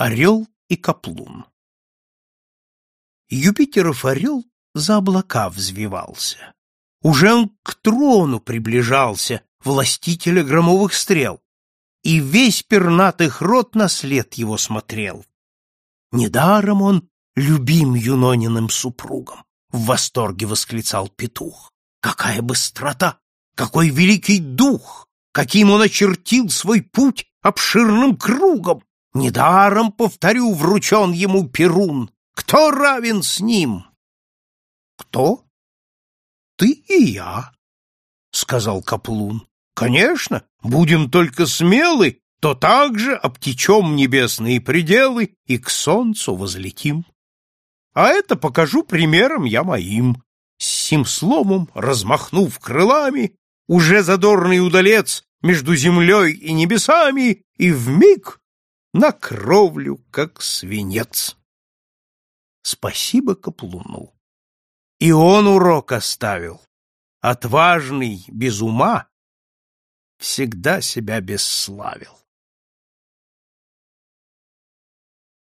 Орел и Каплун Юпитеров орел за облака взвивался. Уже он к трону приближался, властителя громовых стрел, и весь пернатых рот на след его смотрел. Недаром он любим Юнониным супругом, в восторге восклицал петух. Какая быстрота! Какой великий дух! Каким он очертил свой путь обширным кругом! Недаром, повторю, вручен ему Перун. Кто равен с ним? Кто? Ты и я, сказал Каплун. Конечно, будем только смелы, то также обтечем небесные пределы и к солнцу возлетим. А это покажу примером я моим. С сим словом, размахнув крылами, уже задорный удалец между землей и небесами, и вмиг на кровлю, как свинец. Спасибо Каплуну. И он урок оставил. Отважный, без ума, всегда себя бесславил.